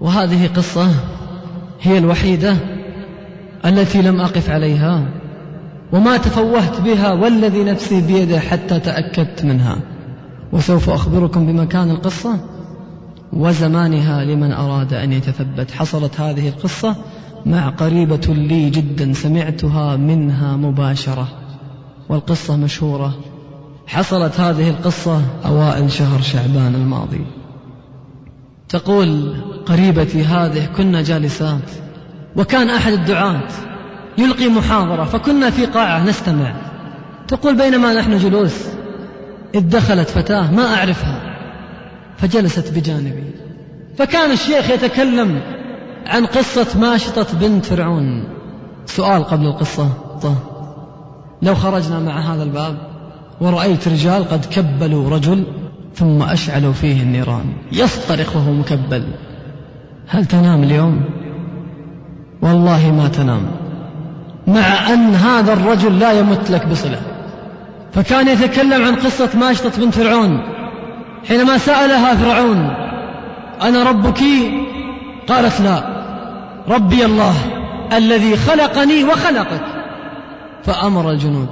وهذه قصة هي الوحيدة التي لم أقف عليها وما تفوهت بها والذي نفسي بيده حتى تأكدت منها. وسوف أخبركم بمكان القصة وزمانها لمن أراد أن يتثبت. حصلت هذه القصة مع قريبة لي جدا سمعتها منها مباشرة والقصة مشهورة. حصلت هذه القصة أوائل شهر شعبان الماضي. تقول قريبتي هذه كنا جالسات وكان أحد الدعاة يلقي محاضرة فكنا في قاعة نستمع. تقول بينما نحن جلوس إذ دخلت فتاة ما أعرفها فجلست بجانبي. فكان الشيخ يتكلم عن قصة ماشطة بنت فرعون. سؤال قبل القصة. لو خرجنا مع هذا الباب ورأيت رجال قد كبلوا رجل ثم أشعلوا فيه النيران. يصطرخ وهو مكبل. هل تنام اليوم؟ والله ما تنام. مع أن هذا الرجل لا يمت لك بصلة. فكان يتكلم عن قصة ماشطة بنت فرعون. حينما سألها فرعون أنا ربك؟ قالت لا. ربي الله الذي خلقني وخلقك. فأمر الجنود.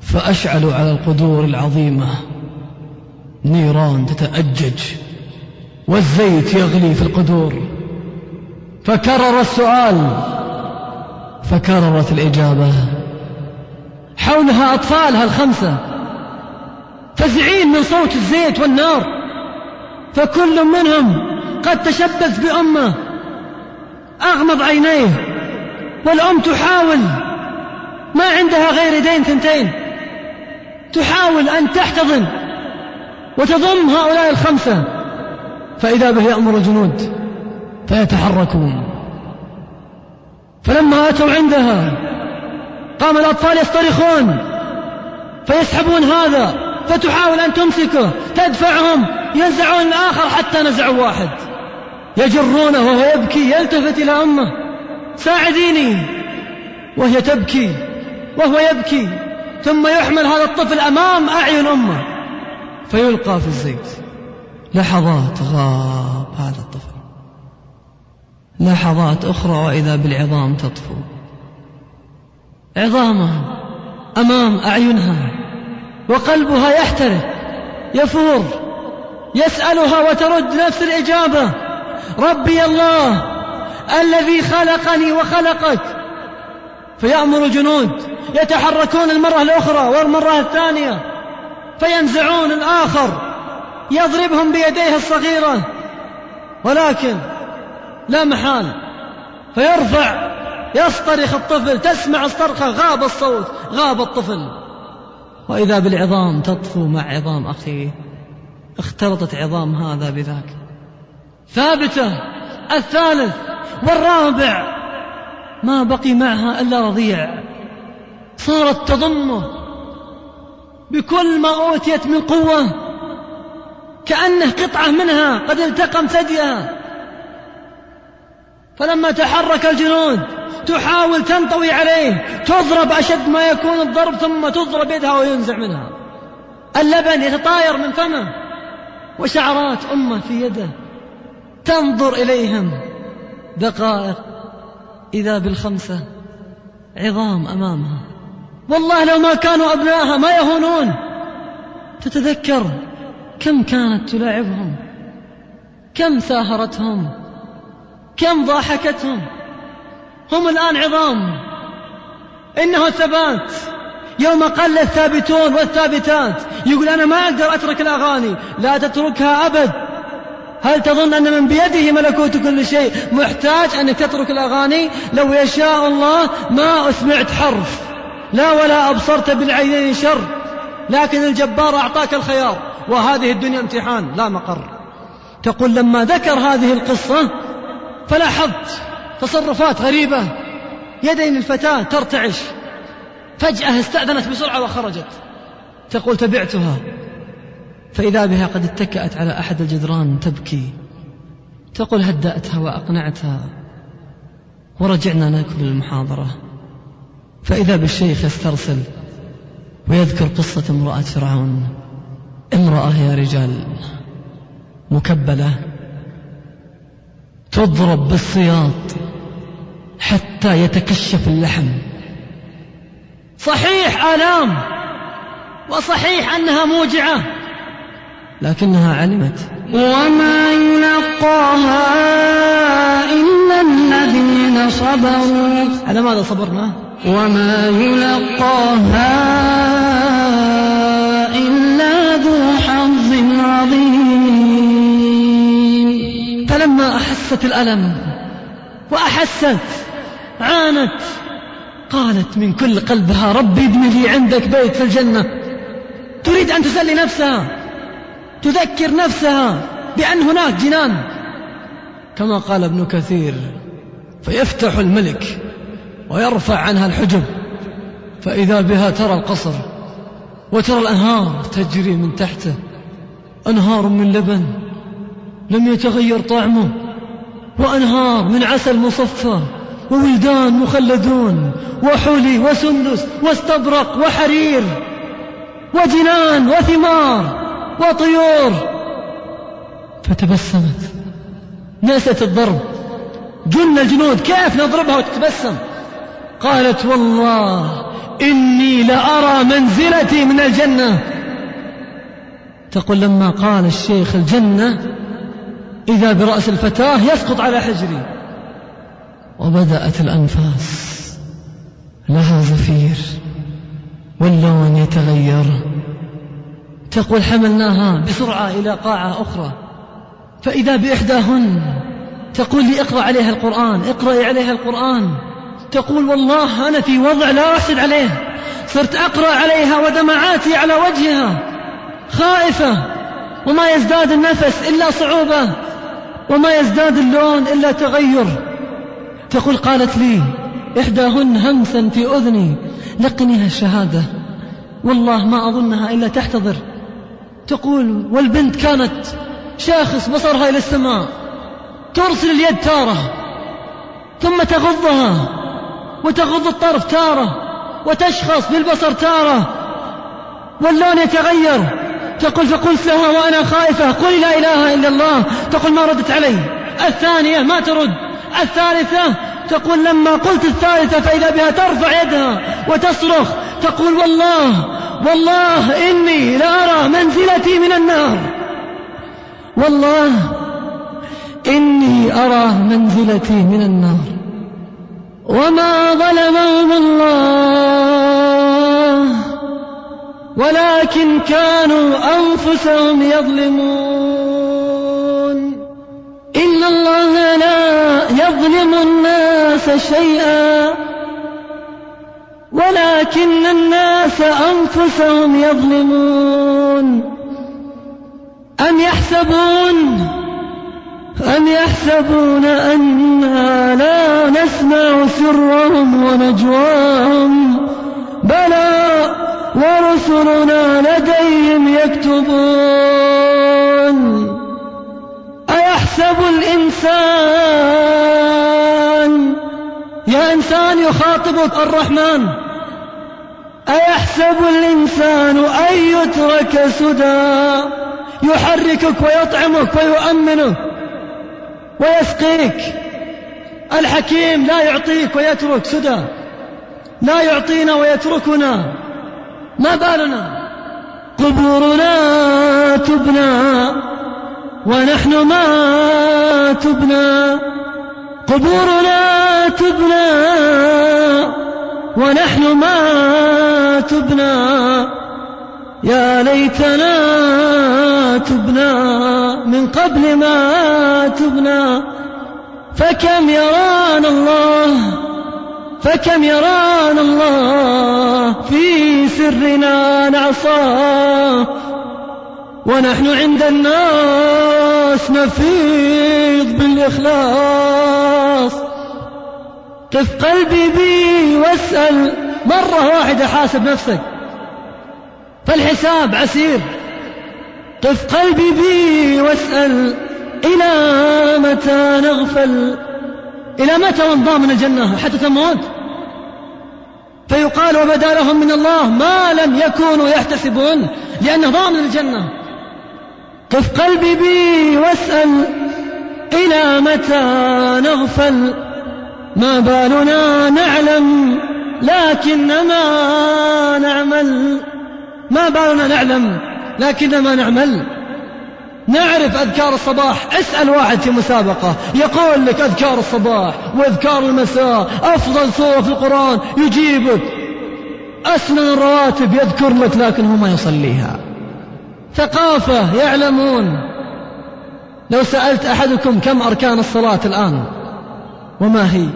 فأشعلوا على القدور العظيمة. نيران تتأجج. والزيت يغلي في القدور. فكرر السؤال فكررت الإجابة. حولها أطفالها الخمسة فزعين من صوت الزيت والنار. فكل منهم قد تشبث بأمه أغمض عينيه والأم تحاول ما عندها غير يدين ثنتين تحاول أن تحتضن وتضم هؤلاء الخمسة. فإذا به يأمر الجنود فيتحركون. فلما أتوا عندها قام الأطفال يصطرخون فيسحبون هذا فتحاول أن تمسكه تدفعهم ينزعون الآخر حتى نزعوا واحد. يجرونه وهو يبكي يلتفت إلى أمه ساعديني. وهي تبكي وهو يبكي ثم يحمل هذا الطفل أمام أعين أمه فيلقى في الزيت. لحظات غاب هذا الطفل. لحظات أخرى وإذا بالعظام تطفو. عظامها أمام أعينها وقلبها يحترق يفور يسألها وترد نفس الإجابة. ربي الله الذي خلقني وخلقك. فيأمر الجنود يتحركون المرة الأخرى والمرة الثانية فينزعون الآخر. يضربهم بيديه الصغيرة ولكن لا محال. فيرفع يصطرخ الطفل تسمع الصرخة غاب الصوت غاب الطفل. وإذا بالعظام تطفو مع عظام أخيه اختلطت عظام هذا بذاك. ثابتة الثالث والرابع ما بقي معها إلا رضيع. صارت تضمه بكل ما أوتيت من قوة كأنه قطعة منها قد التقم ثديها. فلما تحرك الجنود تحاول تنطوي عليه تضرب أشد ما يكون الضرب ثم تضرب يدها وينزع منها. اللبن يتطاير من فمه وشعرات أمه في يده. تنظر إليهم. دقائق إذا بالخمسة عظام أمامها. والله لو ما كانوا أبنائها ما يهونون. تتذكر كم كانت تلاعبهم؟ كم ساهرتهم كم ضاحكتهم؟ هم الآن عظام. إنه ثبات. يوم قل الثابتون والثابتات يقول أنا ما أقدر أترك الأغاني لا تتركها أبد. هل تظن أن من بيده ملكوت كل شيء؟ محتاج أنك تترك الأغاني؟ لو يشاء الله ما أسمعت حرف. لا ولا أبصرت بالعينين شر. لكن الجبار أعطاك الخيار. وهذه الدنيا امتحان لا مقر. تقول لما ذكر هذه القصة فلاحظت تصرفات غريبة. يدين الفتاة ترتعش. فجأة استأذنت بسرعة وخرجت. تقول تبعتها. فإذا بها قد اتكأت على أحد الجدران تبكي. تقول هدأتها وأقنعتها. ورجعنا نأكل المحاضرة. فإذا بالشيخ يسترسل ويذكر قصة امرأة فرعون. امرأة يا رجال مكبلة تضرب بالسياط حتى يتكشف اللحم. صحيح آلام وصحيح أنها موجعة لكنها علمت. وما يلقاها إلا الذين صبروا. على ماذا صبرنا؟ وما يلقاها عظيم. فلما أحست الألم وأحست عانت قالت من كل قلبها ربي ابن لي عندك بيت في الجنة. تريد أن تسلي نفسها تذكر نفسها بأن هناك جنان. كما قال ابن كثير فيفتح الملك ويرفع عنها الحجب. فإذا بها ترى القصر وترى الأنهار تجري من تحته أنهار من لبن لم يتغير طعمه وأنهار من عسل مصفى وولدان مخلدون وحلي وسندس واستبرق وحرير وجنان وثمار وطيور. فتبسمت نست الضرب. جن الجنود كيف نضربها وتتبسم؟ قالت والله إني لأرى منزلتي من الجنة. تقول لما قال الشيخ الجنة إذا برأس الفتاة يسقط على حجري. وبدأت الأنفاس لها زفير واللون يتغير. تقول حملناها بسرعة إلى قاعة أخرى. فإذا بإحداهن تقول لي اقرأ عليها القرآن اقرأي عليها القرآن. تقول والله أنا في وضع لا أحسد عليه. صرت أقرأ عليها ودمعاتي على وجهها. خائفة وما يزداد النفس إلا صعوبة وما يزداد اللون إلا تغير. تقول قالت لي إحداهن همسا في أذني لقنها الشهادة والله ما أظنها إلا تحتضر. تقول والبنت كانت شاخص بصرها إلى السماء ترسل اليد تارة ثم تغضها وتغض الطرف تارة وتشخص بالبصر تارة واللون يتغير. تقول فقلت لها وأنا خائفة. قل لا إله إلا الله. تقول ما ردت علي. الثانية ما ترد. الثالثة تقول لما قلت الثالثة فإذا بها ترفع يدها وتصرخ تقول والله والله إني لأرى منزلتي من النار. والله إني أرى منزلتي من النار. وما ظلمهم الله. ولكن كانوا أنفسهم يظلمون. إن الله لا يظلم الناس شيئا. ولكن الناس أنفسهم يظلمون. أم يحسبون؟ أم يحسبون أنا لا نسمع سرهم ونجواهم؟ بلى ورسلنا لديهم يكتبون. أيحسب الإنسان؟ يا إنسان يخاطبك الرحمن. أيحسب الإنسان أن يترك سدى؟ يحركك ويطعمك ويؤمنك ويسقيك. الحكيم لا يعطيك ويترك سدى. لا يعطينا ويتركنا. ما بالنا؟ قبورنا تبنى ونحن ما تبنى. قبورنا تبنى ونحن ما تبنى. يا ليتنا تبنى من قبل ما تبنى. فكم يرانا الله؟ فكم يرانا الله؟ سرنا نعصاه ونحن عند الناس نفيض بالإخلاص. قف قلبي بي واسأل مرة واحدة حاسب نفسك. فالحساب عسير. قف قلبي بي واسأل إلى متى نغفل؟ إلى متى ونضام من الجنة حتى تموت فيقال وبدا لهم من الله ما لم يكونوا إلى متى نغفل؟ ما بالنا نعلم لكنما نعمل. ما بالنا نعلم لكنما نعمل. نعرف أذكار الصباح. اسأل واحد في مسابقة. يقول لك أذكار الصباح وأذكار المساء. أفضل سورة في القرآن يجيبك. أسنن الرواتب يذكر لك لكن هو ما يصليها. ثقافة يعلمون. لو سألت أحدكم كم أركان الصلاة الآن وما هي؟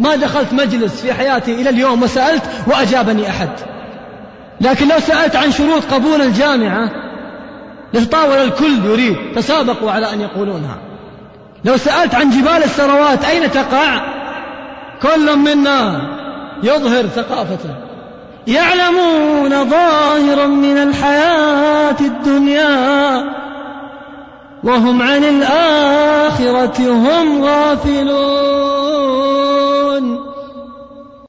ما دخلت مجلس في حياتي إلى اليوم وسألت وأجابني أحد. لكن لو سألت عن شروط قبول الجامعة يتطاول الكل يريد. تسابقوا على أن يقولونها. لو سألت عن جبال الثروات أين تقع؟ كل منا يظهر ثقافته. يعلمون ظاهرا من الحياة الدنيا وهم عن الآخرة هم غافلون.